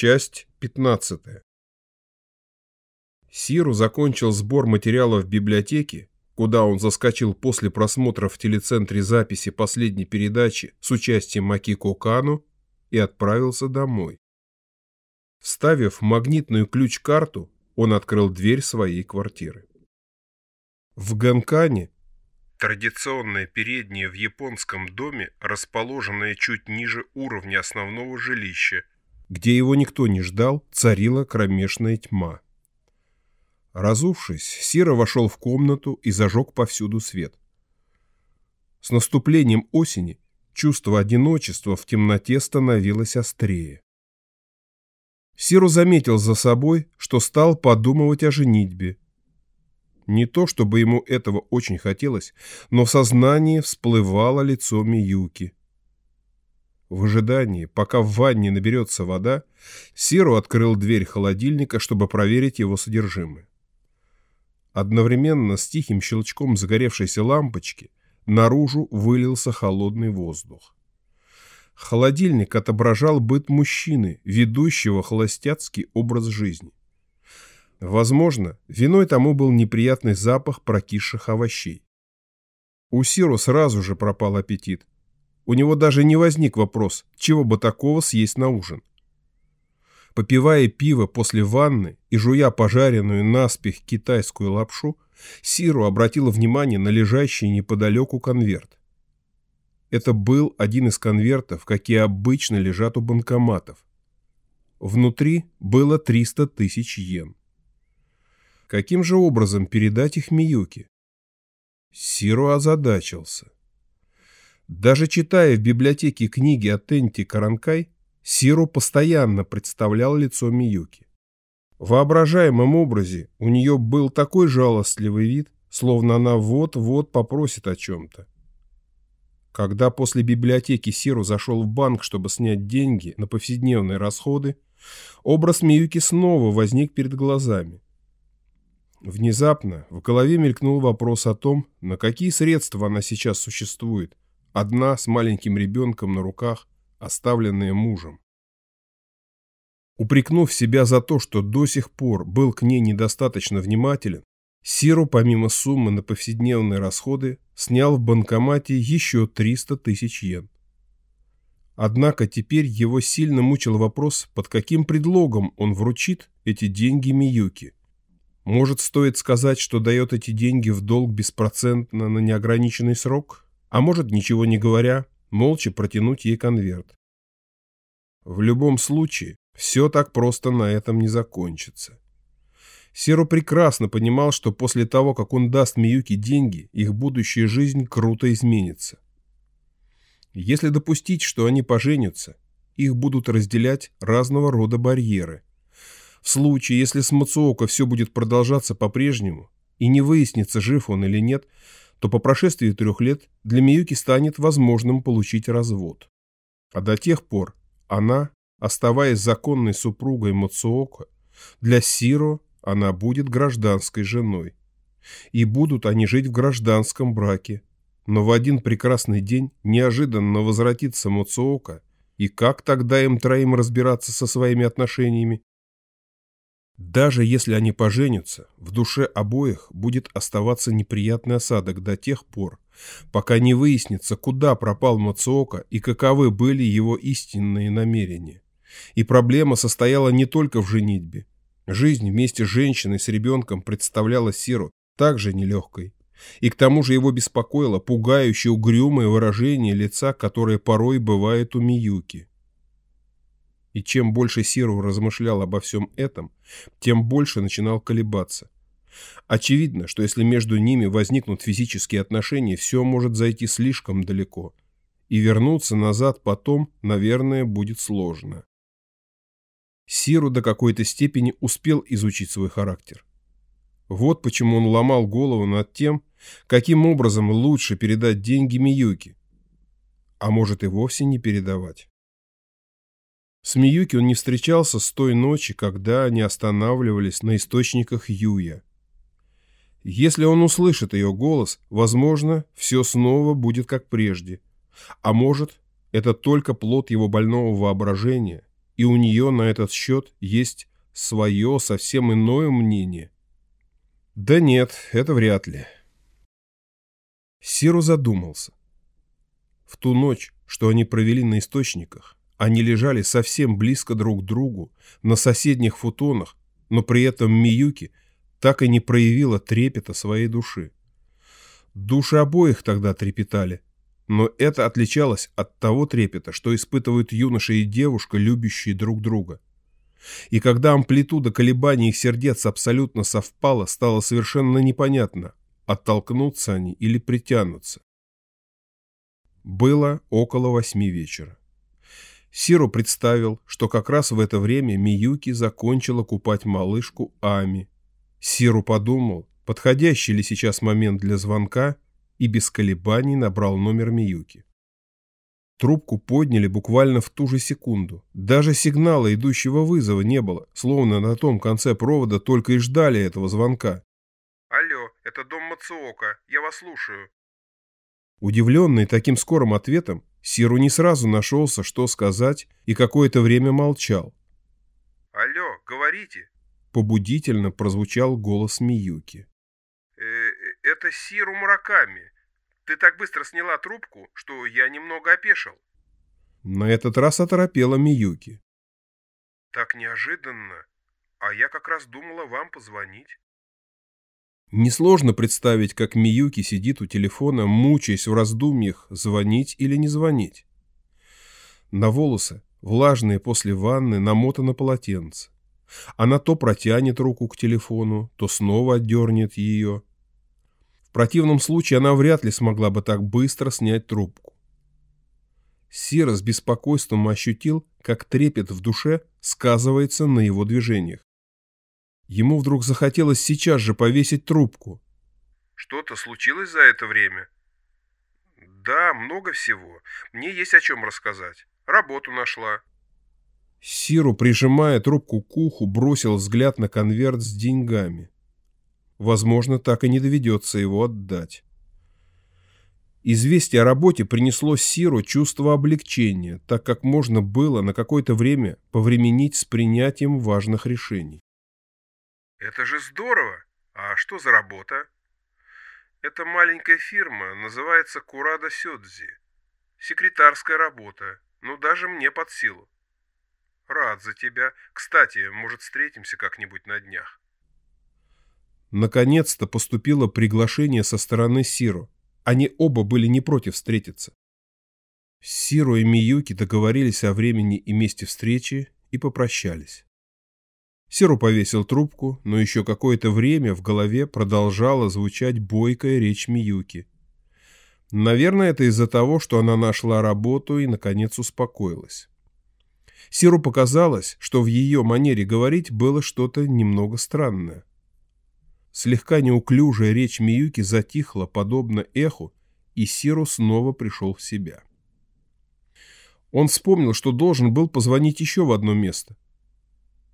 Часть 15. Сиру закончил сбор материалов в библиотеке, куда он заскочил после просмотра в телецентре записи последней передачи с участием Макико Кану и отправился домой. Вставив магнитную ключ-карту, он открыл дверь своей квартиры. В Ганкане, традиционное переднее в японском доме, расположенное чуть ниже уровня основного жилища, где его никто не ждал, царила кромешная тьма. Разувшись, Сира вошел в комнату и зажег повсюду свет. С наступлением осени чувство одиночества в темноте становилось острее. Сиру заметил за собой, что стал подумывать о женитьбе. Не то, чтобы ему этого очень хотелось, но в сознании всплывало лицо Миюки. В ожидании, пока в ванне наберется вода, Сиру открыл дверь холодильника, чтобы проверить его содержимое. Одновременно с тихим щелчком загоревшейся лампочки наружу вылился холодный воздух. Холодильник отображал быт мужчины, ведущего холостяцкий образ жизни. Возможно, виной тому был неприятный запах прокисших овощей. У Сиру сразу же пропал аппетит. У него даже не возник вопрос, чего бы такого съесть на ужин. Попивая пиво после ванны и жуя пожаренную наспех китайскую лапшу, Сиру обратила внимание на лежащий неподалеку конверт. Это был один из конвертов, какие обычно лежат у банкоматов. Внутри было 300 тысяч йен. Каким же образом передать их Миюке? Сиру озадачился. Даже читая в библиотеке книги о Тенти Каранкай, Сиру постоянно представлял лицо Миюки. В воображаемом образе у нее был такой жалостливый вид, словно она вот-вот попросит о чем-то. Когда после библиотеки Сиру зашел в банк, чтобы снять деньги на повседневные расходы, образ Миюки снова возник перед глазами. Внезапно в голове мелькнул вопрос о том, на какие средства она сейчас существует, одна с маленьким ребенком на руках, оставленная мужем. Упрекнув себя за то, что до сих пор был к ней недостаточно внимателен, Сиру, помимо суммы на повседневные расходы, снял в банкомате еще 300 тысяч йен. Однако теперь его сильно мучил вопрос, под каким предлогом он вручит эти деньги Миюки. Может, стоит сказать, что дает эти деньги в долг беспроцентно на неограниченный срок? А может, ничего не говоря, молча протянуть ей конверт. В любом случае, все так просто на этом не закончится. Серу прекрасно понимал, что после того, как он даст Миюке деньги, их будущая жизнь круто изменится. Если допустить, что они поженятся, их будут разделять разного рода барьеры. В случае, если с Мацуока все будет продолжаться по-прежнему, и не выяснится, жив он или нет, то по прошествии трех лет для Миюки станет возможным получить развод. А до тех пор она, оставаясь законной супругой Мацуока, для Сиро она будет гражданской женой. И будут они жить в гражданском браке. Но в один прекрасный день неожиданно возвратится Муцуока, и как тогда им троим разбираться со своими отношениями? Даже если они поженятся, в душе обоих будет оставаться неприятный осадок до тех пор, пока не выяснится, куда пропал Мацуока и каковы были его истинные намерения. И проблема состояла не только в женитьбе, Жизнь вместе с женщиной с ребенком представляла Сиру также нелегкой. И к тому же его беспокоило пугающее угрюмое выражение лица, которое порой бывает у Миюки. И чем больше Сиру размышлял обо всем этом, тем больше начинал колебаться. Очевидно, что если между ними возникнут физические отношения, все может зайти слишком далеко. И вернуться назад потом, наверное, будет сложно. Сиру до какой-то степени успел изучить свой характер. Вот почему он ломал голову над тем, каким образом лучше передать деньги Миюки. А может и вовсе не передавать. С Миюки он не встречался с той ночи, когда они останавливались на источниках Юя. Если он услышит ее голос, возможно, все снова будет как прежде. А может, это только плод его больного воображения, и у нее на этот счет есть свое совсем иное мнение. Да нет, это вряд ли. Сиру задумался. В ту ночь, что они провели на источниках, они лежали совсем близко друг к другу, на соседних футонах, но при этом Миюки так и не проявила трепета своей души. Души обоих тогда трепетали, но это отличалось от того трепета, что испытывают юноша и девушка, любящие друг друга. И когда амплитуда колебаний их сердец абсолютно совпала, стало совершенно непонятно, оттолкнутся они или притянутся. Было около восьми вечера. Сиру представил, что как раз в это время Миюки закончила купать малышку Ами. Сиру подумал, подходящий ли сейчас момент для звонка, и без колебаний набрал номер Миюки. Трубку подняли буквально в ту же секунду. Даже сигнала идущего вызова не было, словно на том конце провода только и ждали этого звонка. «Алло, это дом Мацуока, я вас слушаю». Удивленный таким скорым ответом, Сиру не сразу нашелся, что сказать, и какое-то время молчал. «Алло, говорите?» Побудительно прозвучал голос Миюки. Э -э «Это Сиру Мураками. Ты так быстро сняла трубку, что я немного опешил». На этот раз оторопела Миюки. «Так неожиданно. А я как раз думала вам позвонить». Несложно представить, как Миюки сидит у телефона, мучаясь в раздумьях, звонить или не звонить. На волосы, влажные после ванны, намотано полотенце. Она то протянет руку к телефону, то снова отдернет ее. В противном случае она вряд ли смогла бы так быстро снять трубку. Сира с беспокойством ощутил, как трепет в душе сказывается на его движениях. Ему вдруг захотелось сейчас же повесить трубку. «Что-то случилось за это время?» «Да, много всего. Мне есть о чем рассказать. Работу нашла». Сиру, прижимая трубку к уху, бросил взгляд на конверт с деньгами. Возможно, так и не доведется его отдать. Известие о работе принесло Сиру чувство облегчения, так как можно было на какое-то время повременить с принятием важных решений. Это же здорово! А что за работа? Это маленькая фирма, называется Курада Сёдзи. Секретарская работа, ну даже мне под силу. Рад за тебя. Кстати, может, встретимся как-нибудь на днях. Наконец-то поступило приглашение со стороны Сиро. Они оба были не против встретиться. Сиро и Миюки договорились о времени и месте встречи и попрощались. Сиру повесил трубку, но еще какое-то время в голове продолжала звучать бойкая речь Миюки. Наверное, это из-за того, что она нашла работу и, наконец, успокоилась. Сиру показалось, что в ее манере говорить было что-то немного странное. Слегка неуклюжая речь Миюки затихла, подобно эху, и Сиру снова пришел в себя. Он вспомнил, что должен был позвонить еще в одно место –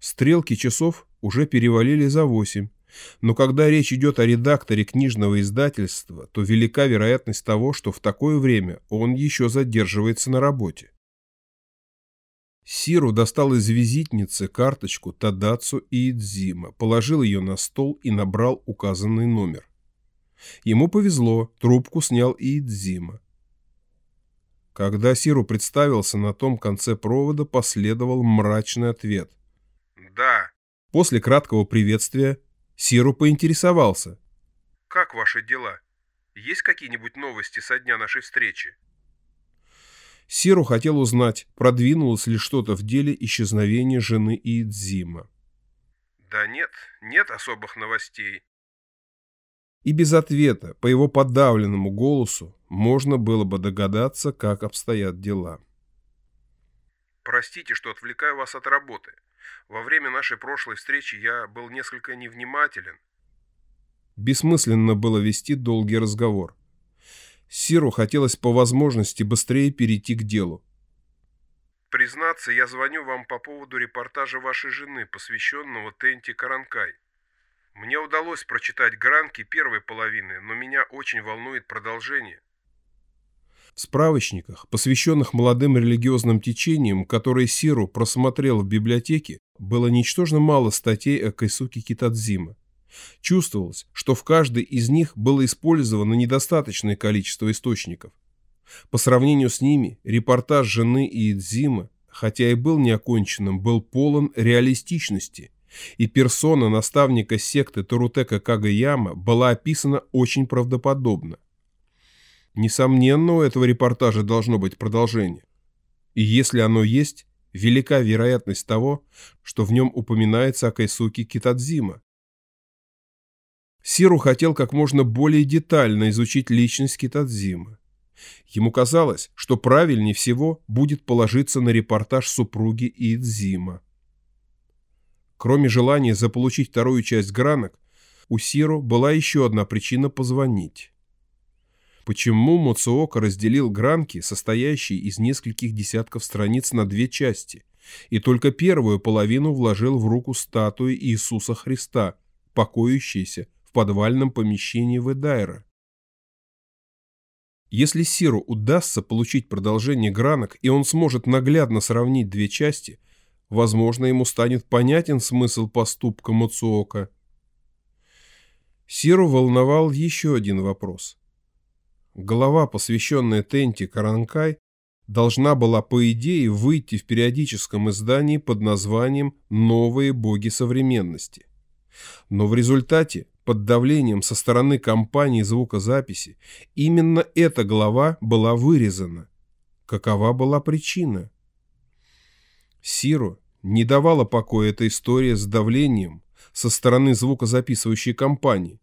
Стрелки часов уже перевалили за восемь, но когда речь идет о редакторе книжного издательства, то велика вероятность того, что в такое время он еще задерживается на работе. Сиру достал из визитницы карточку Тадацу и Идзима, положил ее на стол и набрал указанный номер. Ему повезло, трубку снял и Идзима. Когда Сиру представился на том конце провода, последовал мрачный ответ. После краткого приветствия Сиру поинтересовался. Как ваши дела? Есть какие-нибудь новости со дня нашей встречи? Сиру хотел узнать, продвинулось ли что-то в деле исчезновения жены Иидзима. Да нет, нет особых новостей. И без ответа, по его подавленному голосу, можно было бы догадаться, как обстоят дела. Простите, что отвлекаю вас от работы. Во время нашей прошлой встречи я был несколько невнимателен. Бессмысленно было вести долгий разговор. Сиру хотелось по возможности быстрее перейти к делу. Признаться, я звоню вам по поводу репортажа вашей жены, посвященного Тенти Каранкай. Мне удалось прочитать гранки первой половины, но меня очень волнует продолжение. В справочниках, посвященных молодым религиозным течениям, которые Сиру просмотрел в библиотеке, было ничтожно мало статей о Кайсуке Китадзима. Чувствовалось, что в каждой из них было использовано недостаточное количество источников. По сравнению с ними, репортаж жены Иидзима, хотя и был неоконченным, был полон реалистичности, и персона наставника секты Тарутека Кагаяма была описана очень правдоподобно. Несомненно, у этого репортажа должно быть продолжение. И если оно есть, велика вероятность того, что в нем упоминается Акайсуки Китадзима. Сиру хотел как можно более детально изучить личность Китадзима. Ему казалось, что правильнее всего будет положиться на репортаж супруги Идзима. Кроме желания заполучить вторую часть гранок, у Сиру была еще одна причина позвонить. Почему Моцуока разделил гранки, состоящие из нескольких десятков страниц, на две части, и только первую половину вложил в руку статуи Иисуса Христа, покоящейся в подвальном помещении Ведайра? Если Сиру удастся получить продолжение гранок, и он сможет наглядно сравнить две части, возможно, ему станет понятен смысл поступка Моцуока. Сиру волновал еще один вопрос – Глава, посвященная Тенти Каранкай, должна была, по идее, выйти в периодическом издании под названием «Новые боги современности». Но в результате, под давлением со стороны компании звукозаписи, именно эта глава была вырезана. Какова была причина? Сиру не давала покоя эта история с давлением со стороны звукозаписывающей компании,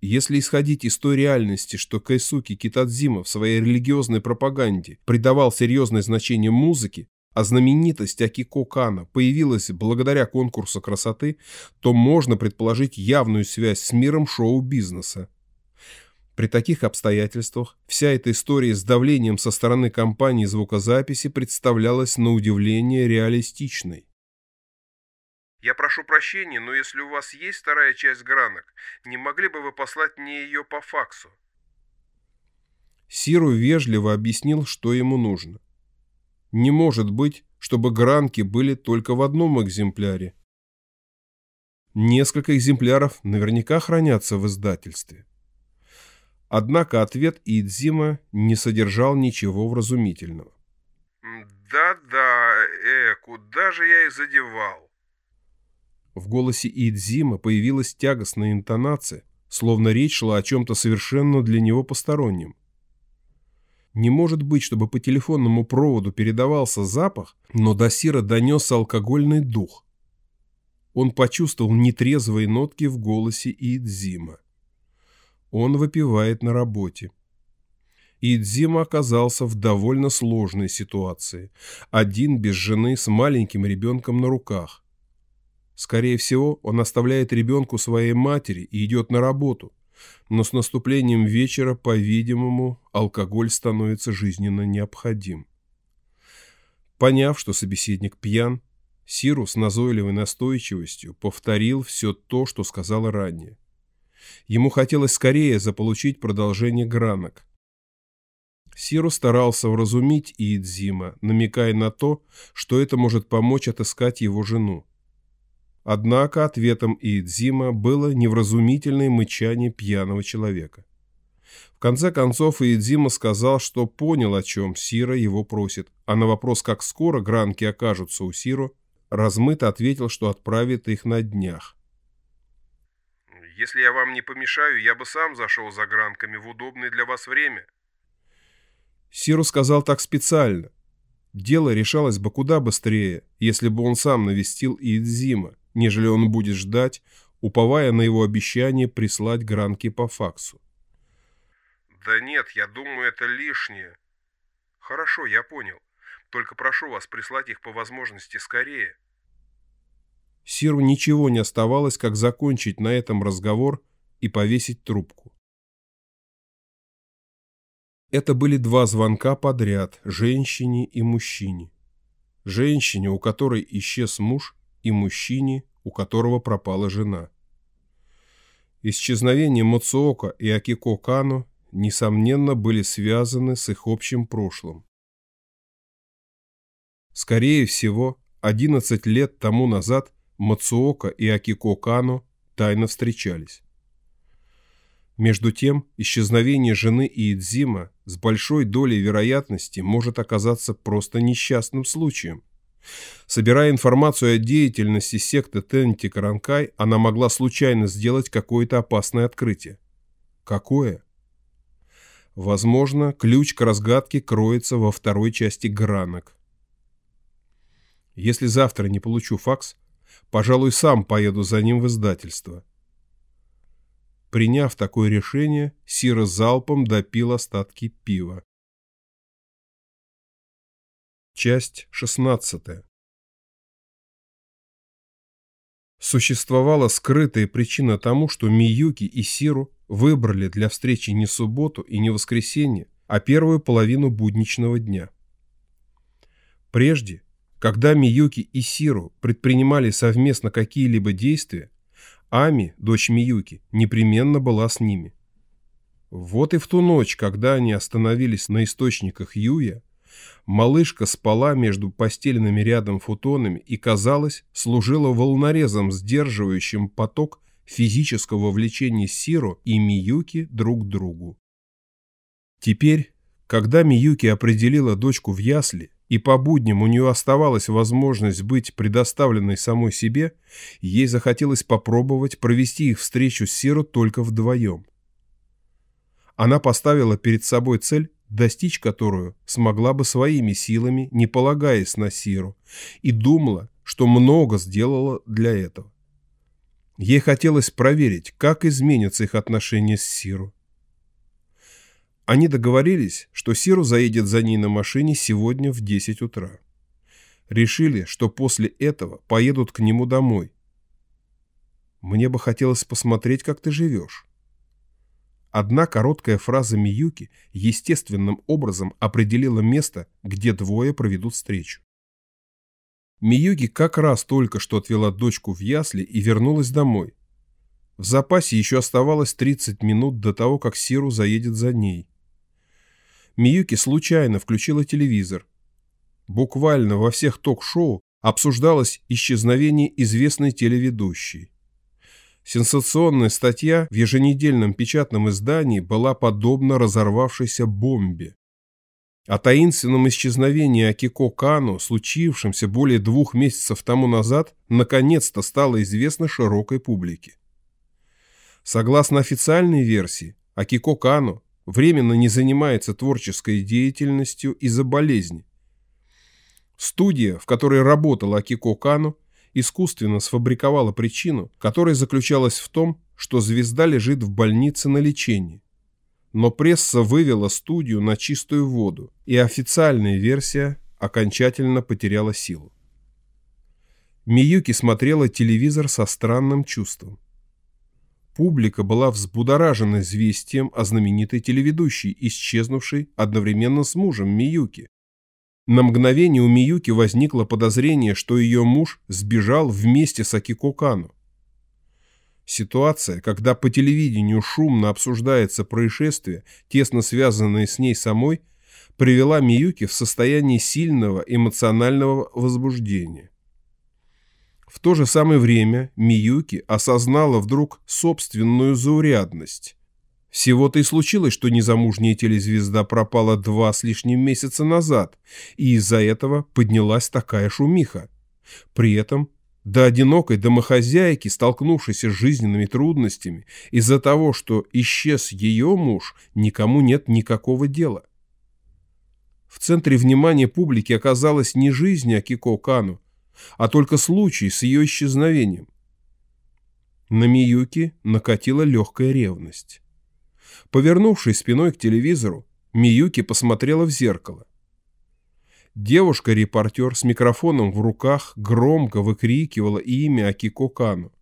если исходить из той реальности, что Кайсуки Китадзима в своей религиозной пропаганде придавал серьезное значение музыке, а знаменитость Акико Кана появилась благодаря конкурсу красоты, то можно предположить явную связь с миром шоу-бизнеса. При таких обстоятельствах вся эта история с давлением со стороны компании звукозаписи представлялась на удивление реалистичной. Я прошу прощения, но если у вас есть вторая часть гранок, не могли бы вы послать мне ее по факсу? Сиру вежливо объяснил, что ему нужно. Не может быть, чтобы гранки были только в одном экземпляре. Несколько экземпляров наверняка хранятся в издательстве. Однако ответ Идзима не содержал ничего вразумительного. «Да-да, э, куда же я их задевал?» В голосе Идзима появилась тягостная интонация, словно речь шла о чем-то совершенно для него постороннем. Не может быть, чтобы по телефонному проводу передавался запах, но до Сира донесся алкогольный дух. Он почувствовал нетрезвые нотки в голосе Идзима. Он выпивает на работе. Идзима оказался в довольно сложной ситуации. Один без жены с маленьким ребенком на руках. Скорее всего, он оставляет ребенку своей матери и идет на работу. Но с наступлением вечера, по-видимому, алкоголь становится жизненно необходим. Поняв, что собеседник пьян, Сиру с назойливой настойчивостью повторил все то, что сказала ранее. Ему хотелось скорее заполучить продолжение гранок. Сиру старался вразумить Иидзима, намекая на то, что это может помочь отыскать его жену. Однако ответом Иидзима было невразумительное мычание пьяного человека. В конце концов Иидзима сказал, что понял, о чем Сира его просит, а на вопрос, как скоро гранки окажутся у Сиру, размыто ответил, что отправит их на днях. «Если я вам не помешаю, я бы сам зашел за гранками в удобное для вас время». Сиру сказал так специально. Дело решалось бы куда быстрее, если бы он сам навестил Иидзима, нежели он будет ждать, уповая на его обещание прислать гранки по факсу. «Да нет, я думаю, это лишнее». «Хорошо, я понял. Только прошу вас прислать их по возможности скорее». Сиру ничего не оставалось, как закончить на этом разговор и повесить трубку. Это были два звонка подряд, женщине и мужчине. Женщине, у которой исчез муж, и мужчине, у которого пропала жена. Исчезновение Моцуока и Акико Кано несомненно, были связаны с их общим прошлым. Скорее всего, 11 лет тому назад Мацуока и Акико Кано тайно встречались. Между тем, исчезновение жены Иидзима с большой долей вероятности может оказаться просто несчастным случаем. Собирая информацию о деятельности секты Тенти Каранкай, она могла случайно сделать какое-то опасное открытие. Какое? Возможно, ключ к разгадке кроется во второй части гранок. Если завтра не получу факс, пожалуй, сам поеду за ним в издательство. Приняв такое решение, Сира залпом допил остатки пива. Часть 16 Существовала скрытая причина тому, что Миюки и Сиру выбрали для встречи не субботу и не воскресенье, а первую половину будничного дня. Прежде, когда Миюки и Сиру предпринимали совместно какие-либо действия, Ами, дочь Миюки, непременно была с ними. Вот и в ту ночь, когда они остановились на источниках Юя, малышка спала между постеленными рядом футонами и, казалось, служила волнорезом, сдерживающим поток физического влечения Сиру и Миюки друг к другу. Теперь, когда Миюки определила дочку в ясли, и по будням у нее оставалась возможность быть предоставленной самой себе, ей захотелось попробовать провести их встречу с Сиру только вдвоем. Она поставила перед собой цель, достичь которую смогла бы своими силами, не полагаясь на Сиру, и думала, что много сделала для этого. Ей хотелось проверить, как изменятся их отношения с Сиру. Они договорились, что Сиру заедет за ней на машине сегодня в 10 утра. Решили, что после этого поедут к нему домой. Мне бы хотелось посмотреть, как ты живешь. Одна короткая фраза Миюки естественным образом определила место, где двое проведут встречу. Миюки как раз только что отвела дочку в ясли и вернулась домой. В запасе еще оставалось 30 минут до того, как Сиру заедет за ней. Миюки случайно включила телевизор. Буквально во всех ток-шоу обсуждалось исчезновение известной телеведущей. Сенсационная статья в еженедельном печатном издании была подобна разорвавшейся бомбе. О таинственном исчезновении Акико Кано, случившемся более двух месяцев тому назад, наконец-то стало известно широкой публике. Согласно официальной версии, Акико Кано временно не занимается творческой деятельностью из-за болезни. Студия, в которой работала Акико Кано, искусственно сфабриковала причину, которая заключалась в том, что звезда лежит в больнице на лечении. Но пресса вывела студию на чистую воду, и официальная версия окончательно потеряла силу. Миюки смотрела телевизор со странным чувством. Публика была взбудоражена известием о знаменитой телеведущей, исчезнувшей одновременно с мужем Миюки. На мгновение у Миюки возникло подозрение, что ее муж сбежал вместе с Акико Кану. Ситуация, когда по телевидению шумно обсуждается происшествие, тесно связанное с ней самой, привела Миюки в состояние сильного эмоционального возбуждения. В то же самое время Миюки осознала вдруг собственную заурядность. Всего-то и случилось, что незамужняя телезвезда пропала два с лишним месяца назад, и из-за этого поднялась такая шумиха. При этом до одинокой домохозяйки, столкнувшейся с жизненными трудностями, из-за того, что исчез ее муж, никому нет никакого дела. В центре внимания публики оказалась не жизнь Акико Кану, а только случай с ее исчезновением. На Миюки накатила легкая ревность. Повернувшись спиной к телевизору, Миюки посмотрела в зеркало. Девушка-репортер с микрофоном в руках громко выкрикивала имя Акико Кану.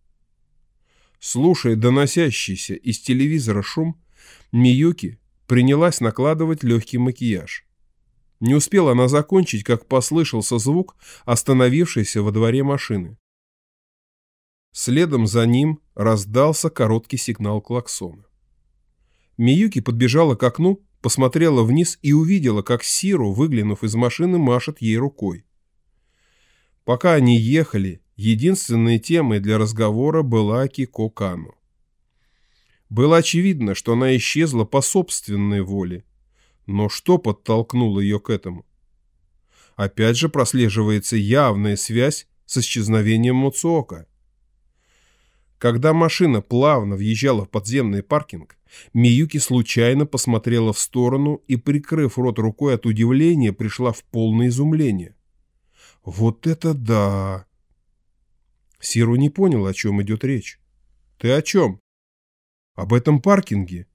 Слушая доносящийся из телевизора шум, Миюки принялась накладывать легкий макияж. Не успела она закончить, как послышался звук остановившейся во дворе машины. Следом за ним раздался короткий сигнал клаксона. Миюки подбежала к окну, посмотрела вниз и увидела, как Сиру, выглянув из машины, машет ей рукой. Пока они ехали, единственной темой для разговора была Кико Кану. Было очевидно, что она исчезла по собственной воле. Но что подтолкнуло ее к этому? Опять же прослеживается явная связь с исчезновением Муцуока. Когда машина плавно въезжала в подземный паркинг, Миюки случайно посмотрела в сторону и, прикрыв рот рукой от удивления, пришла в полное изумление. «Вот это да!» Сиру не понял, о чем идет речь. «Ты о чем?» «Об этом паркинге».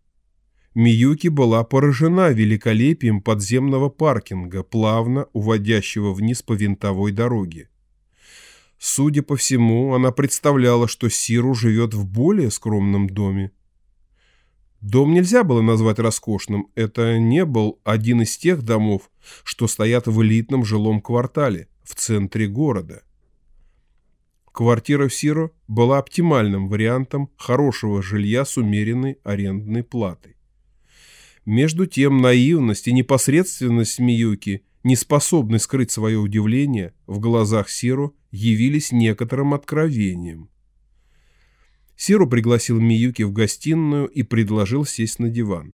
Миюки была поражена великолепием подземного паркинга, плавно уводящего вниз по винтовой дороге. Судя по всему, она представляла, что Сиру живет в более скромном доме. Дом нельзя было назвать роскошным, это не был один из тех домов, что стоят в элитном жилом квартале, в центре города. Квартира в Сиро была оптимальным вариантом хорошего жилья с умеренной арендной платой. Между тем наивность и непосредственность Миюки, не способны скрыть свое удивление, в глазах Сиру явились некоторым откровением. Сиру пригласил Миюки в гостиную и предложил сесть на диван.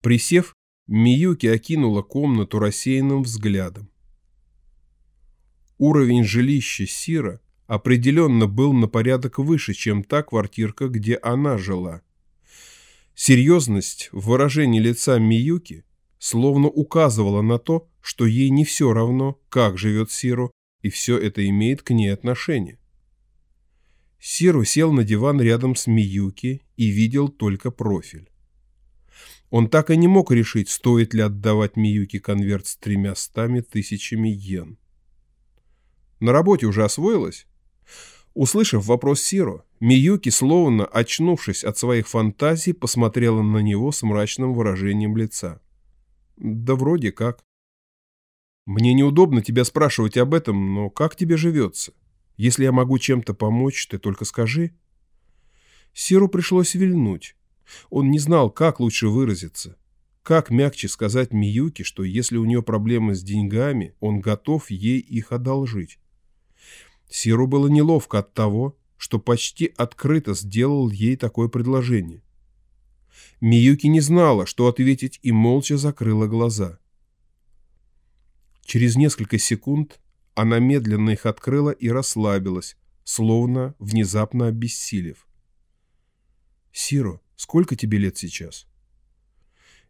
Присев, Миюки окинула комнату рассеянным взглядом. Уровень жилища Сира определенно был на порядок выше, чем та квартирка, где она жила. Серьезность в выражении лица Миюки словно указывала на то, что ей не все равно, как живет Сиру, и все это имеет к ней отношение. Сиру сел на диван рядом с Миюки и видел только профиль. Он так и не мог решить, стоит ли отдавать Миюки конверт с тремя стами тысячами йен. На работе уже освоилась? Услышав вопрос Сиро, Миюки, словно очнувшись от своих фантазий, посмотрела на него с мрачным выражением лица. Да вроде как. Мне неудобно тебя спрашивать об этом, но как тебе живется? Если я могу чем-то помочь, ты только скажи. Сиру пришлось вильнуть. Он не знал, как лучше выразиться. Как мягче сказать Миюке, что если у нее проблемы с деньгами, он готов ей их одолжить. Сиру было неловко от того, что почти открыто сделал ей такое предложение. Миюки не знала, что ответить, и молча закрыла глаза. Через несколько секунд она медленно их открыла и расслабилась, словно внезапно обессилев. «Сиро, сколько тебе лет сейчас?»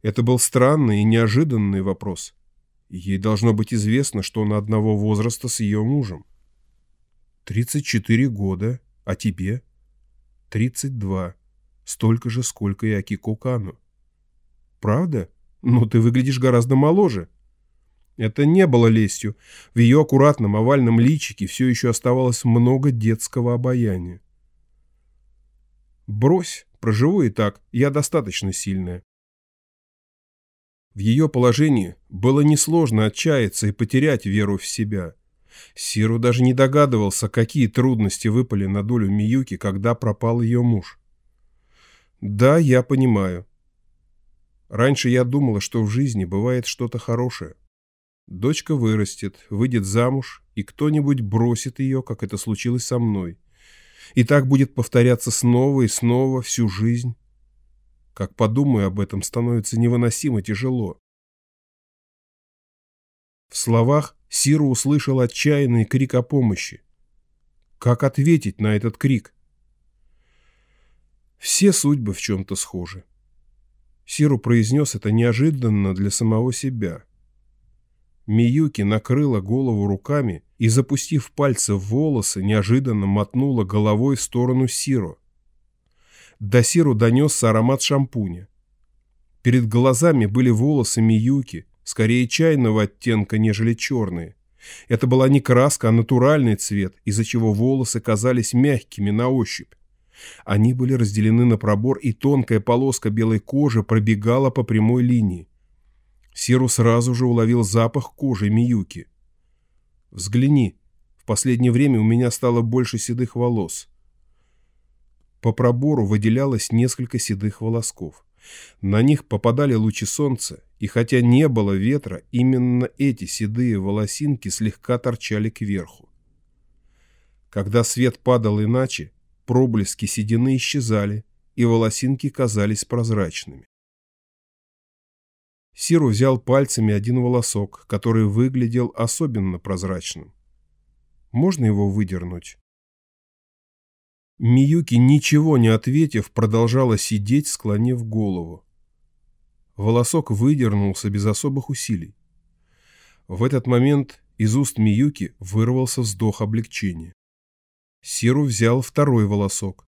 Это был странный и неожиданный вопрос. Ей должно быть известно, что она одного возраста с ее мужем. Тридцать четыре года. А тебе? Тридцать два. Столько же, сколько и Акико Кану. Правда? Но ты выглядишь гораздо моложе. Это не было лестью. В ее аккуратном овальном личике все еще оставалось много детского обаяния. Брось, проживу и так, я достаточно сильная. В ее положении было несложно отчаяться и потерять веру в себя. Сиру даже не догадывался, какие трудности выпали на долю Миюки, когда пропал ее муж. Да, я понимаю. Раньше я думала, что в жизни бывает что-то хорошее. Дочка вырастет, выйдет замуж, и кто-нибудь бросит ее, как это случилось со мной. И так будет повторяться снова и снова всю жизнь. Как подумаю об этом, становится невыносимо тяжело. В словах Сиру услышал отчаянный крик о помощи. Как ответить на этот крик? Все судьбы в чем-то схожи. Сиру произнес это неожиданно для самого себя. Миюки накрыла голову руками и, запустив пальцы в волосы, неожиданно мотнула головой в сторону Сиру. До Сиру донесся аромат шампуня. Перед глазами были волосы Миюки, скорее чайного оттенка, нежели черные. Это была не краска, а натуральный цвет, из-за чего волосы казались мягкими на ощупь. Они были разделены на пробор, и тонкая полоска белой кожи пробегала по прямой линии. Сиру сразу же уловил запах кожи Миюки. «Взгляни, в последнее время у меня стало больше седых волос». по пробору выделялось несколько седых волосков. На них попадали лучи солнца, и хотя не было ветра, именно эти седые волосинки слегка торчали кверху. Когда свет падал иначе, проблески седины исчезали, и волосинки казались прозрачными. Сиру взял пальцами один волосок, который выглядел особенно прозрачным. Можно его выдернуть? Миюки, ничего не ответив, продолжала сидеть, склонив голову. Волосок выдернулся без особых усилий. В этот момент из уст Миюки вырвался вздох облегчения. Сиру взял второй волосок.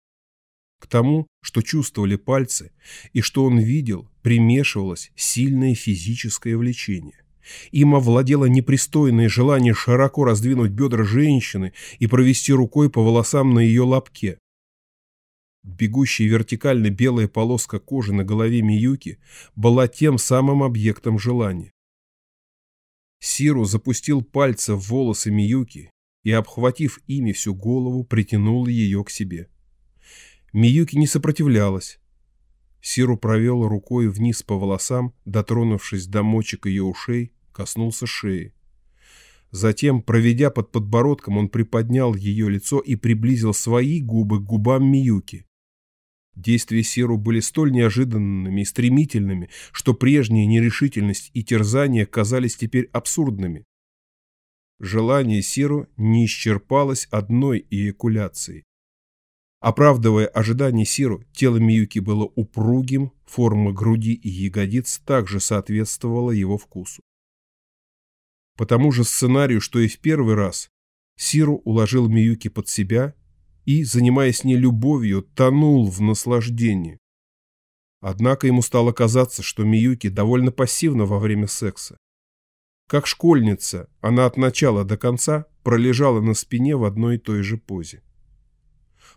К тому, что чувствовали пальцы и что он видел, примешивалось сильное физическое влечение. Им овладело непристойное желание широко раздвинуть бедра женщины и провести рукой по волосам на ее лобке. Бегущая вертикально белая полоска кожи на голове Миюки была тем самым объектом желания. Сиру запустил пальцы в волосы Миюки и, обхватив ими всю голову, притянул ее к себе. Миюки не сопротивлялась. Сиру провел рукой вниз по волосам, дотронувшись до мочек ее ушей, коснулся шеи. Затем, проведя под подбородком, он приподнял ее лицо и приблизил свои губы к губам Миюки. Действия Сиру были столь неожиданными и стремительными, что прежняя нерешительность и терзание казались теперь абсурдными. Желание Сиру не исчерпалось одной эякуляцией. Оправдывая ожидания Сиру, тело Миюки было упругим, форма груди и ягодиц также соответствовала его вкусу. По тому же сценарию, что и в первый раз, Сиру уложил Миюки под себя и, занимаясь с ней любовью, тонул в наслаждении. Однако ему стало казаться, что Миюки довольно пассивна во время секса. Как школьница, она от начала до конца пролежала на спине в одной и той же позе.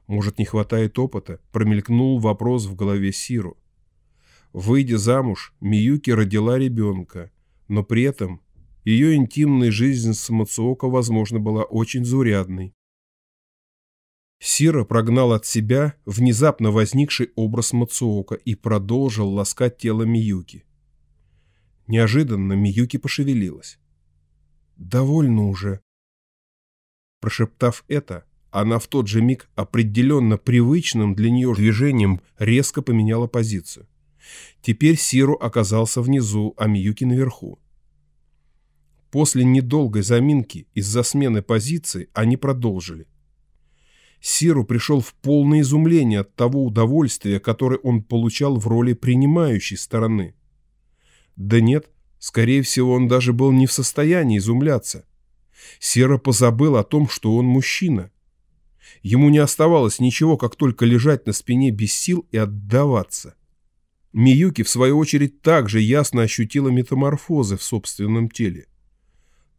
Может, не хватает опыта? Промелькнул вопрос в голове Сиру. Выйдя замуж, Миюки родила ребенка, но при этом ее интимная жизнь с Мацуоко, возможно, была очень заурядной. Сира прогнал от себя внезапно возникший образ Мацуока и продолжил ласкать тело Миюки. Неожиданно Миюки пошевелилась. «Довольно уже». Прошептав это, она в тот же миг определенно привычным для нее движением резко поменяла позицию. Теперь Сиру оказался внизу, а Миюки наверху. После недолгой заминки из-за смены позиции они продолжили. Сиру пришел в полное изумление от того удовольствия, которое он получал в роли принимающей стороны. Да нет, скорее всего, он даже был не в состоянии изумляться. Сера позабыл о том, что он мужчина. Ему не оставалось ничего, как только лежать на спине без сил и отдаваться. Миюки, в свою очередь, также ясно ощутила метаморфозы в собственном теле.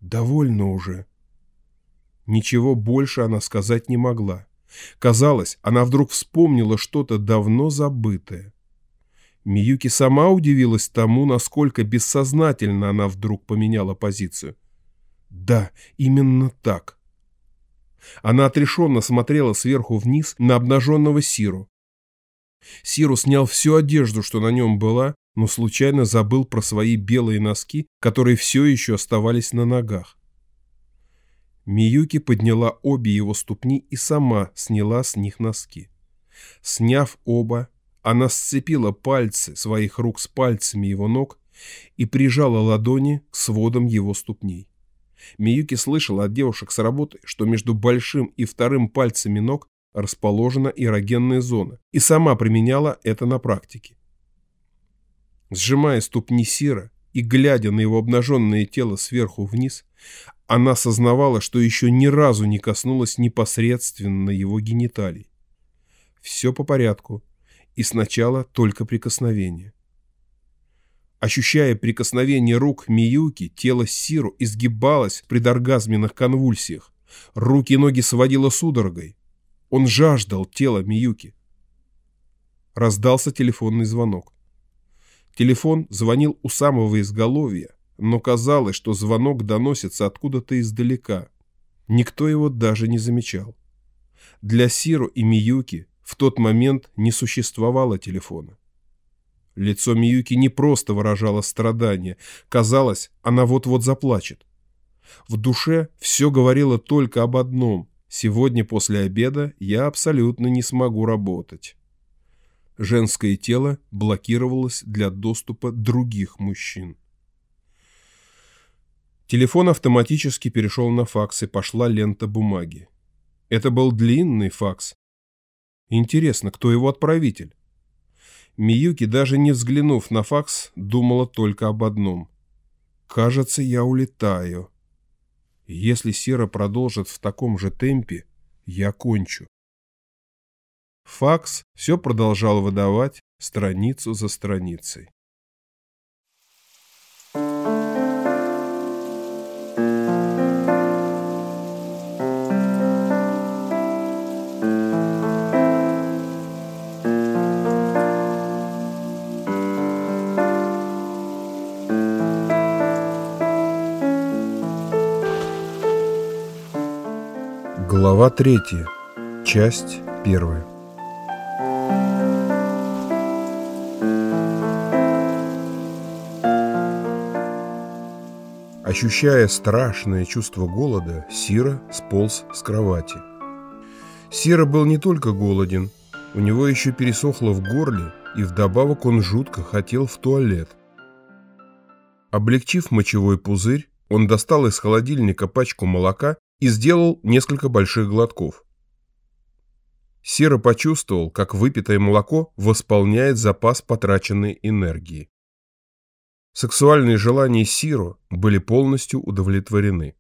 «Довольно уже». Ничего больше она сказать не могла. Казалось, она вдруг вспомнила что-то давно забытое. Миюки сама удивилась тому, насколько бессознательно она вдруг поменяла позицию. Да, именно так. Она отрешенно смотрела сверху вниз на обнаженного Сиру. Сиру снял всю одежду, что на нем была, но случайно забыл про свои белые носки, которые все еще оставались на ногах. Миюки подняла обе его ступни и сама сняла с них носки. Сняв оба, она сцепила пальцы своих рук с пальцами его ног и прижала ладони к сводам его ступней. Миюки слышала от девушек с работы, что между большим и вторым пальцами ног расположена эрогенная зона, и сама применяла это на практике. Сжимая ступни Сира и глядя на его обнаженное тело сверху вниз, она осознавала, что еще ни разу не коснулась непосредственно его гениталий. Все по порядку, и сначала только прикосновение. Ощущая прикосновение рук Миюки, тело Сиру изгибалось в предоргазменных конвульсиях. Руки и ноги сводило судорогой. Он жаждал тела Миюки. Раздался телефонный звонок. Телефон звонил у самого изголовья, но казалось, что звонок доносится откуда-то издалека. Никто его даже не замечал. Для Сиру и Миюки В тот момент не существовало телефона. Лицо Миюки не просто выражало страдание. Казалось, она вот-вот заплачет. В душе все говорило только об одном. Сегодня после обеда я абсолютно не смогу работать. Женское тело блокировалось для доступа других мужчин. Телефон автоматически перешел на факс и пошла лента бумаги. Это был длинный факс. Интересно, кто его отправитель? Миюки, даже не взглянув на факс, думала только об одном. «Кажется, я улетаю. Если Сера продолжит в таком же темпе, я кончу». Факс все продолжал выдавать страницу за страницей. Глава 3. Часть 1. Ощущая страшное чувство голода, Сира сполз с кровати. Сира был не только голоден, у него еще пересохло в горле, и вдобавок он жутко хотел в туалет. Облегчив мочевой пузырь, он достал из холодильника пачку молока и сделал несколько больших глотков. Сера почувствовал, как выпитое молоко восполняет запас потраченной энергии. Сексуальные желания Сиру были полностью удовлетворены.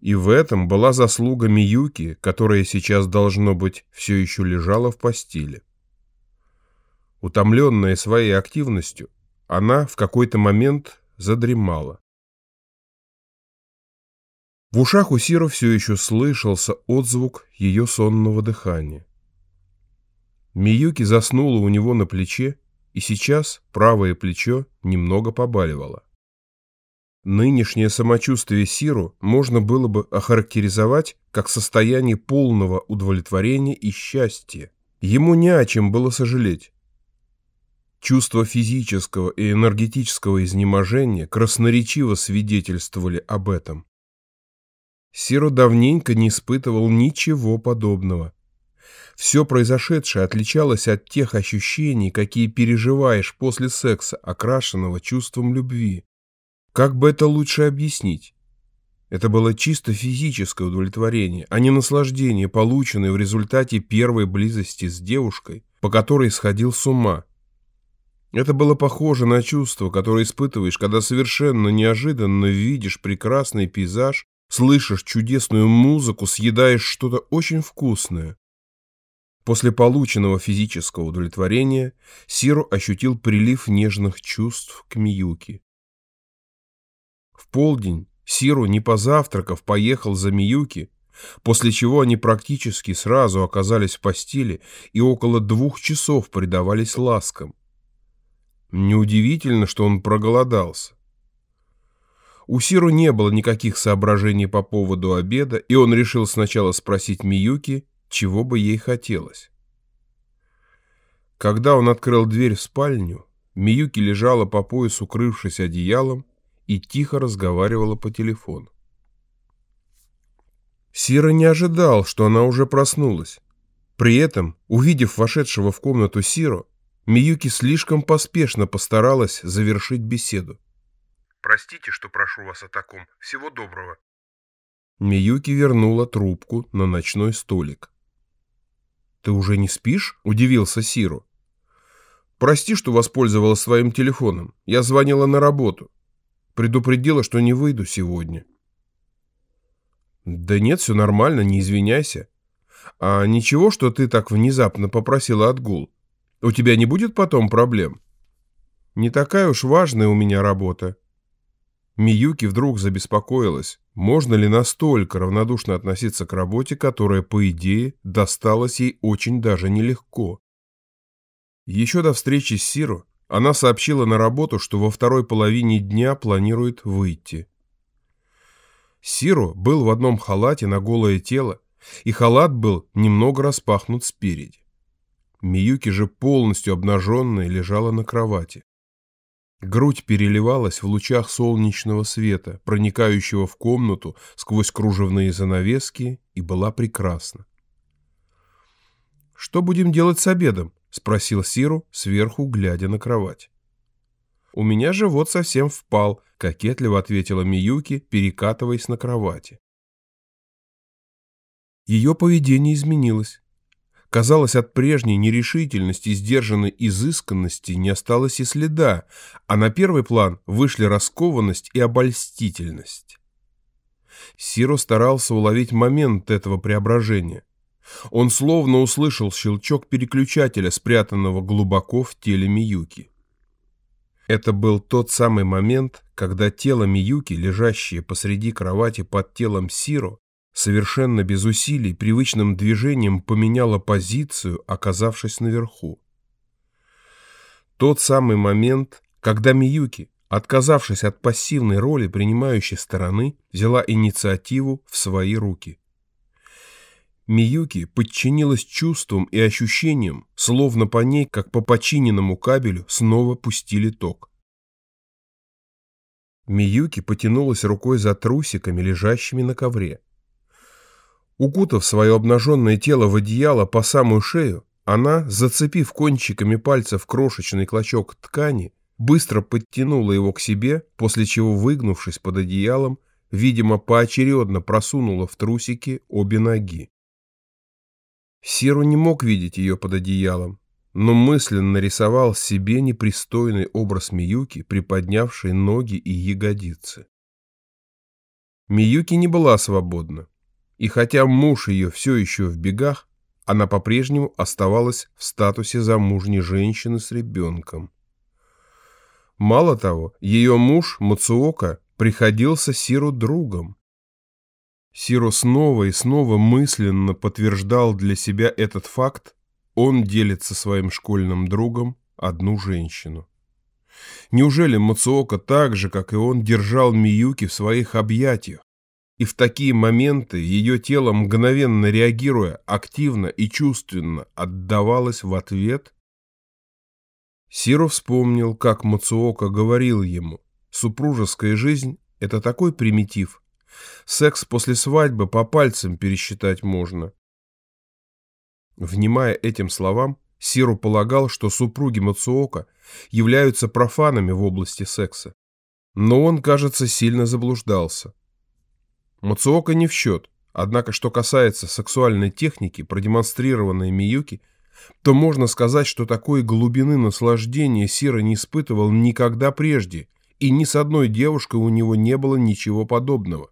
И в этом была заслуга Миюки, которая сейчас, должно быть, все еще лежала в постели. Утомленная своей активностью, она в какой-то момент задремала. В ушах у Сиро все еще слышался отзвук ее сонного дыхания. Миюки заснула у него на плече, и сейчас правое плечо немного побаливало. Нынешнее самочувствие Сиру можно было бы охарактеризовать как состояние полного удовлетворения и счастья. Ему не о чем было сожалеть. Чувства физического и энергетического изнеможения красноречиво свидетельствовали об этом. Сиро давненько не испытывал ничего подобного. Все произошедшее отличалось от тех ощущений, какие переживаешь после секса, окрашенного чувством любви. Как бы это лучше объяснить? Это было чисто физическое удовлетворение, а не наслаждение, полученное в результате первой близости с девушкой, по которой сходил с ума. Это было похоже на чувство, которое испытываешь, когда совершенно неожиданно видишь прекрасный пейзаж слышишь чудесную музыку, съедаешь что-то очень вкусное. После полученного физического удовлетворения Сиру ощутил прилив нежных чувств к Миюки. В полдень Сиру, не позавтракав, поехал за Миюки, после чего они практически сразу оказались в постели и около двух часов предавались ласкам. Неудивительно, что он проголодался. У Сиру не было никаких соображений по поводу обеда, и он решил сначала спросить Миюки, чего бы ей хотелось. Когда он открыл дверь в спальню, Миюки лежала по пояс, укрывшись одеялом, и тихо разговаривала по телефону. Сира не ожидал, что она уже проснулась. При этом, увидев вошедшего в комнату Сиру, Миюки слишком поспешно постаралась завершить беседу. Простите, что прошу вас о таком. Всего доброго. Миюки вернула трубку на ночной столик. «Ты уже не спишь?» – удивился Сиру. «Прости, что воспользовалась своим телефоном. Я звонила на работу. Предупредила, что не выйду сегодня». «Да нет, все нормально, не извиняйся. А ничего, что ты так внезапно попросила отгул? У тебя не будет потом проблем?» «Не такая уж важная у меня работа», Миюки вдруг забеспокоилась, можно ли настолько равнодушно относиться к работе, которая, по идее, досталась ей очень даже нелегко. Еще до встречи с Сиру она сообщила на работу, что во второй половине дня планирует выйти. Сиру был в одном халате на голое тело, и халат был немного распахнут спереди. Миюки же полностью обнаженная лежала на кровати. Грудь переливалась в лучах солнечного света, проникающего в комнату сквозь кружевные занавески, и была прекрасна. «Что будем делать с обедом?» — спросил Сиру, сверху глядя на кровать. «У меня живот совсем впал», — кокетливо ответила Миюки, перекатываясь на кровати. Ее поведение изменилось. Казалось, от прежней нерешительности сдержанной изысканности не осталось и следа, а на первый план вышли раскованность и обольстительность. Сиро старался уловить момент этого преображения. Он словно услышал щелчок переключателя, спрятанного глубоко в теле Миюки. Это был тот самый момент, когда тело Миюки, лежащее посреди кровати под телом Сиро, совершенно без усилий, привычным движением поменяла позицию, оказавшись наверху. Тот самый момент, когда Миюки, отказавшись от пассивной роли принимающей стороны, взяла инициативу в свои руки. Миюки подчинилась чувствам и ощущениям, словно по ней, как по починенному кабелю, снова пустили ток. Миюки потянулась рукой за трусиками, лежащими на ковре. Укутав свое обнаженное тело в одеяло по самую шею, она, зацепив кончиками пальцев крошечный клочок ткани, быстро подтянула его к себе, после чего, выгнувшись под одеялом, видимо, поочередно просунула в трусики обе ноги. Сиру не мог видеть ее под одеялом, но мысленно рисовал себе непристойный образ Миюки, приподнявшей ноги и ягодицы. Миюки не была свободна. И хотя муж ее все еще в бегах, она по-прежнему оставалась в статусе замужней женщины с ребенком. Мало того, ее муж Мацуока приходился Сиру другом. Сиро снова и снова мысленно подтверждал для себя этот факт, он делит со своим школьным другом одну женщину. Неужели Мацуока так же, как и он, держал Миюки в своих объятиях? И в такие моменты ее тело, мгновенно реагируя, активно и чувственно отдавалось в ответ. Сиро вспомнил, как Мацуока говорил ему, супружеская жизнь – это такой примитив. Секс после свадьбы по пальцам пересчитать можно. Внимая этим словам, Сиру полагал, что супруги Мацуока являются профанами в области секса. Но он, кажется, сильно заблуждался. Мацуока не в счет, однако что касается сексуальной техники, продемонстрированной Миюки, то можно сказать, что такой глубины наслаждения Сира не испытывал никогда прежде, и ни с одной девушкой у него не было ничего подобного.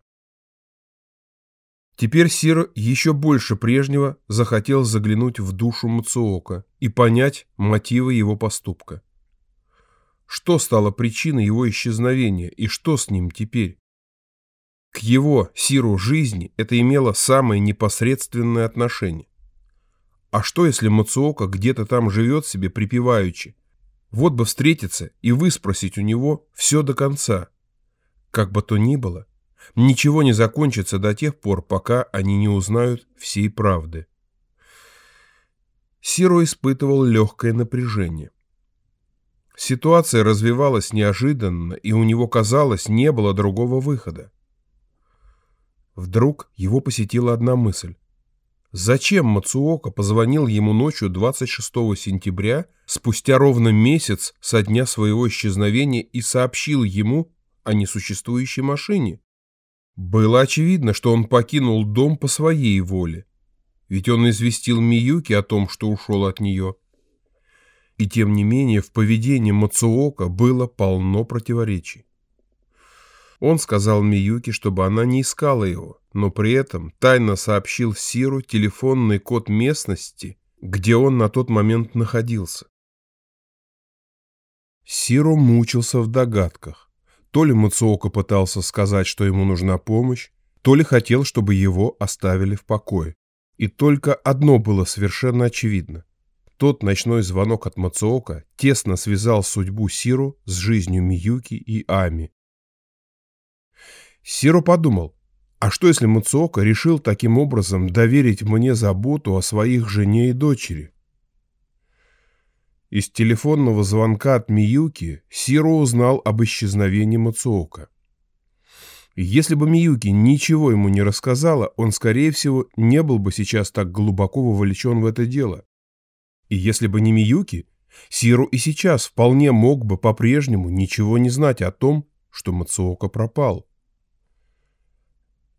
Теперь Сир еще больше прежнего захотел заглянуть в душу Мацуока и понять мотивы его поступка. Что стало причиной его исчезновения и что с ним теперь? К его, Сиру, жизни это имело самое непосредственное отношение. А что, если Мацуока где-то там живет себе припеваючи? Вот бы встретиться и выспросить у него все до конца. Как бы то ни было, ничего не закончится до тех пор, пока они не узнают всей правды. Сиро испытывал легкое напряжение. Ситуация развивалась неожиданно, и у него, казалось, не было другого выхода. Вдруг его посетила одна мысль. Зачем Мацуока позвонил ему ночью 26 сентября, спустя ровно месяц со дня своего исчезновения и сообщил ему о несуществующей машине? Было очевидно, что он покинул дом по своей воле. Ведь он известил Миюки о том, что ушел от нее. И тем не менее в поведении Мацуока было полно противоречий. Он сказал Миюке, чтобы она не искала его, но при этом тайно сообщил Сиру телефонный код местности, где он на тот момент находился. Сиру мучился в догадках. То ли Мацуока пытался сказать, что ему нужна помощь, то ли хотел, чтобы его оставили в покое. И только одно было совершенно очевидно. Тот ночной звонок от Мацуока тесно связал судьбу Сиру с жизнью Миюки и Ами, Сиро подумал, а что если Муцуока решил таким образом доверить мне заботу о своих жене и дочери? Из телефонного звонка от Миюки Сиро узнал об исчезновении Мацуока. Если бы Миюки ничего ему не рассказала, он, скорее всего, не был бы сейчас так глубоко вовлечен в это дело. И если бы не Миюки, Сиру и сейчас вполне мог бы по-прежнему ничего не знать о том, что Мацуока пропал.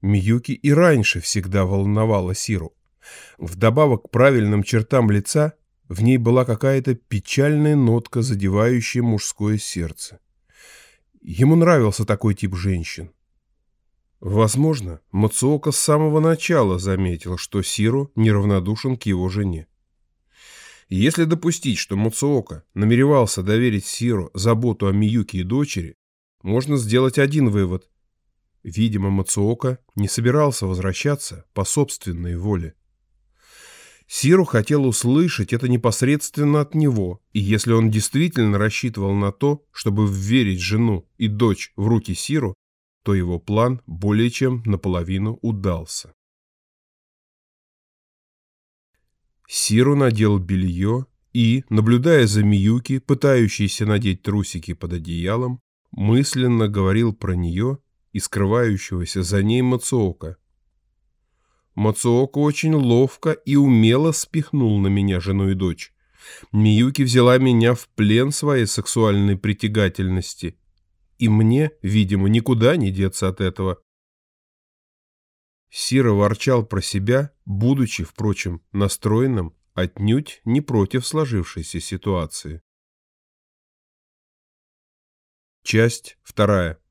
Миюки и раньше всегда волновала Сиру. Вдобавок к правильным чертам лица в ней была какая-то печальная нотка, задевающая мужское сердце. Ему нравился такой тип женщин. Возможно, Мацуока с самого начала заметил, что Сиру неравнодушен к его жене. Если допустить, что Мацуока намеревался доверить Сиру заботу о Миюке и дочери, можно сделать один вывод. Видимо, Мацуока не собирался возвращаться по собственной воле. Сиру хотел услышать это непосредственно от него, и если он действительно рассчитывал на то, чтобы вверить жену и дочь в руки Сиру, то его план более чем наполовину удался. Сиру надел белье и, наблюдая за Миюки, пытающейся надеть трусики под одеялом, мысленно говорил про нее и скрывающегося за ней Мацуока. Мацуока очень ловко и умело спихнул на меня жену и дочь. Миюки взяла меня в плен своей сексуальной притягательности и мне, видимо, никуда не деться от этого. Сира ворчал про себя, будучи, впрочем, настроенным отнюдь не против сложившейся ситуации. Часть вторая.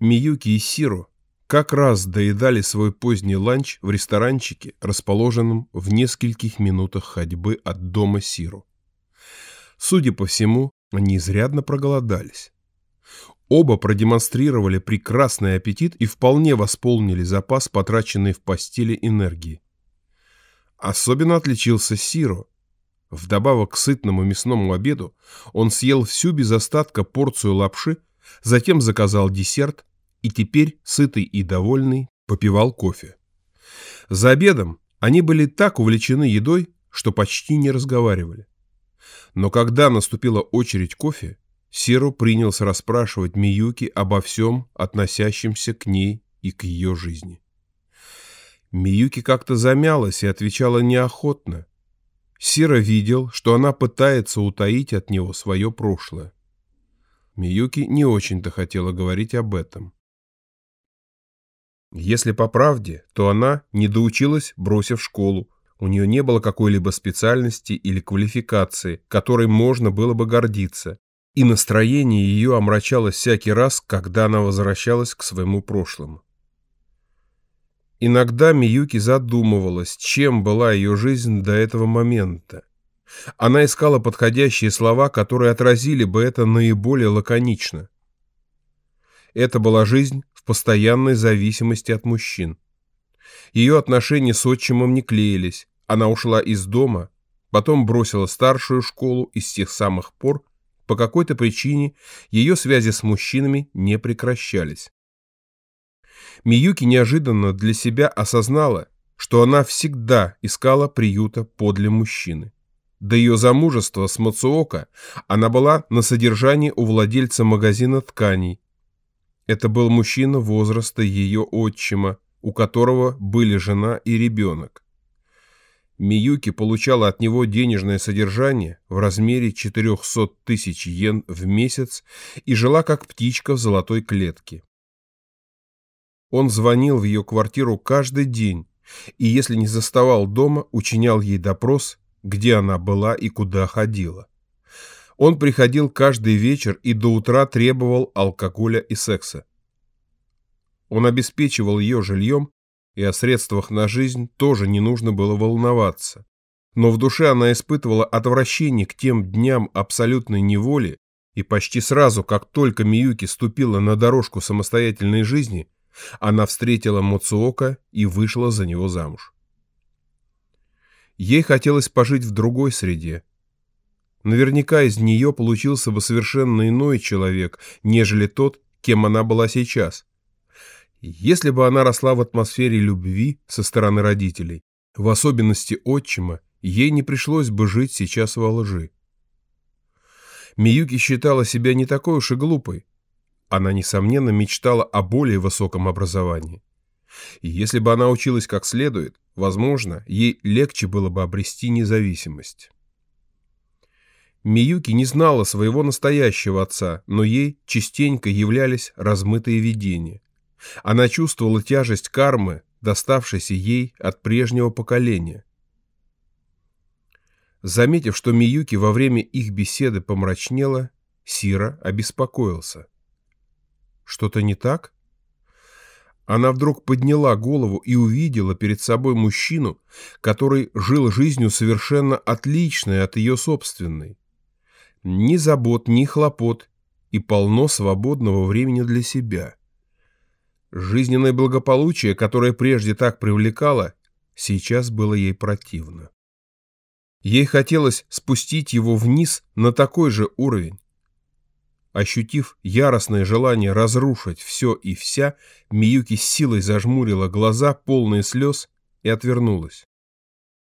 Миюки и Сиру как раз доедали свой поздний ланч в ресторанчике, расположенном в нескольких минутах ходьбы от дома Сиру. Судя по всему, они изрядно проголодались. Оба продемонстрировали прекрасный аппетит и вполне восполнили запас, потраченный в постели энергии. Особенно отличился Сиро. Вдобавок к сытному мясному обеду он съел всю без остатка порцию лапши, затем заказал десерт и теперь, сытый и довольный, попивал кофе. За обедом они были так увлечены едой, что почти не разговаривали. Но когда наступила очередь кофе, Сиро принялся расспрашивать Миюки обо всем, относящемся к ней и к ее жизни. Миюки как-то замялась и отвечала неохотно. Сиро видел, что она пытается утаить от него свое прошлое. Миюки не очень-то хотела говорить об этом. Если по правде, то она не доучилась, бросив школу, у нее не было какой-либо специальности или квалификации, которой можно было бы гордиться, и настроение ее омрачалось всякий раз, когда она возвращалась к своему прошлому. Иногда Миюки задумывалась, чем была ее жизнь до этого момента. Она искала подходящие слова, которые отразили бы это наиболее лаконично. Это была жизнь в постоянной зависимости от мужчин. Ее отношения с отчимом не клеились, она ушла из дома, потом бросила старшую школу и с тех самых пор по какой-то причине ее связи с мужчинами не прекращались. Миюки неожиданно для себя осознала, что она всегда искала приюта подле мужчины. До ее замужества с Мацуока она была на содержании у владельца магазина тканей. Это был мужчина возраста ее отчима, у которого были жена и ребенок. Миюки получала от него денежное содержание в размере 400 тысяч йен в месяц и жила как птичка в золотой клетке. Он звонил в ее квартиру каждый день и, если не заставал дома, учинял ей допрос, где она была и куда ходила. Он приходил каждый вечер и до утра требовал алкоголя и секса. Он обеспечивал ее жильем и о средствах на жизнь тоже не нужно было волноваться. Но в душе она испытывала отвращение к тем дням абсолютной неволи, и почти сразу, как только Миюки ступила на дорожку самостоятельной жизни, она встретила Моцуока и вышла за него замуж. Ей хотелось пожить в другой среде. Наверняка из нее получился бы совершенно иной человек, нежели тот, кем она была сейчас. Если бы она росла в атмосфере любви со стороны родителей, в особенности отчима, ей не пришлось бы жить сейчас во лжи. Миюки считала себя не такой уж и глупой. Она, несомненно, мечтала о более высоком образовании. И если бы она училась как следует, возможно, ей легче было бы обрести независимость. Миюки не знала своего настоящего отца, но ей частенько являлись размытые видения. Она чувствовала тяжесть кармы, доставшейся ей от прежнего поколения. Заметив, что Миюки во время их беседы помрачнела, Сира обеспокоился. «Что-то не так?» Она вдруг подняла голову и увидела перед собой мужчину, который жил жизнью совершенно отличной от ее собственной. Ни забот, ни хлопот и полно свободного времени для себя. Жизненное благополучие, которое прежде так привлекало, сейчас было ей противно. Ей хотелось спустить его вниз на такой же уровень. Ощутив яростное желание разрушить все и вся, Миюки с силой зажмурила глаза, полные слез, и отвернулась.